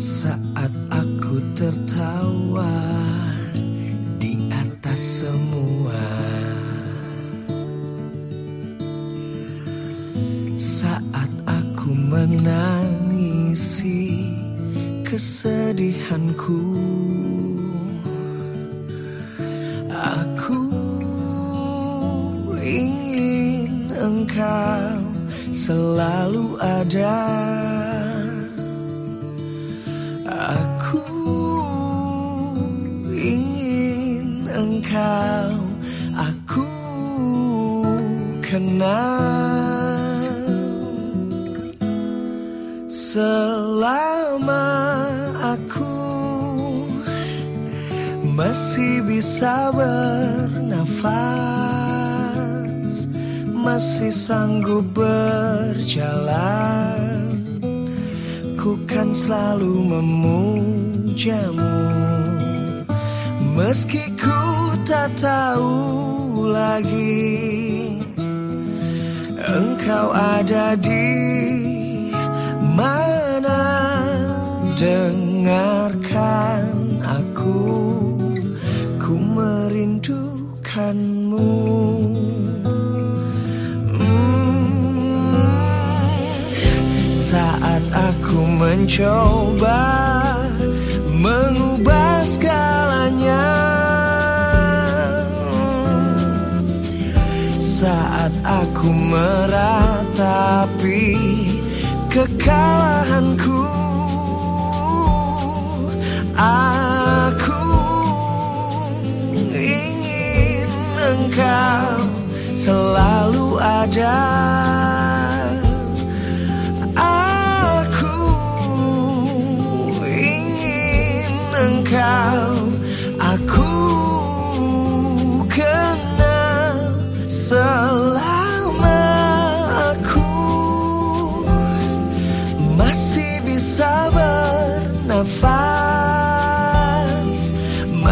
Saat aku tertawa di atas semua. Saat aku menangisi kesedihanku. Aku ingin engkau selalu ada. Aku ingin engkau aku kenal. Selama aku masih bisa bernafas Masih sanggup berjalan Ku kan selalu memujamu. Meski ku tak tahu lagi Engkau ada di mana? Dengarkan aku Ku merindukanmu aku mencoba mengubah segalanya. Saat aku meratapi kekalahanku Aku ingin engkau selalu ada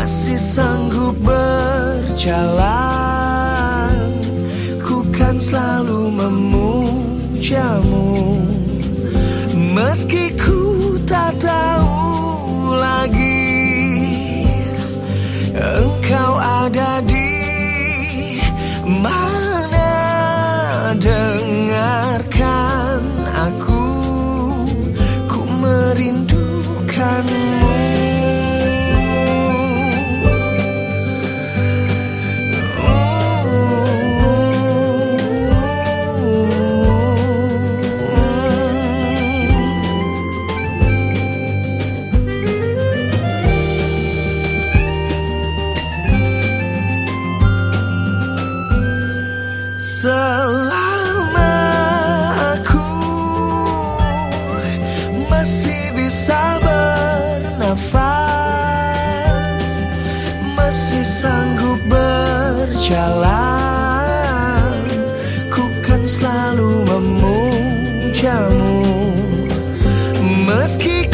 masih sanggup berjalan ku kan selalu memujamu. Meski ku tak tahu Jalan Ku kan selalu memujamu. Meski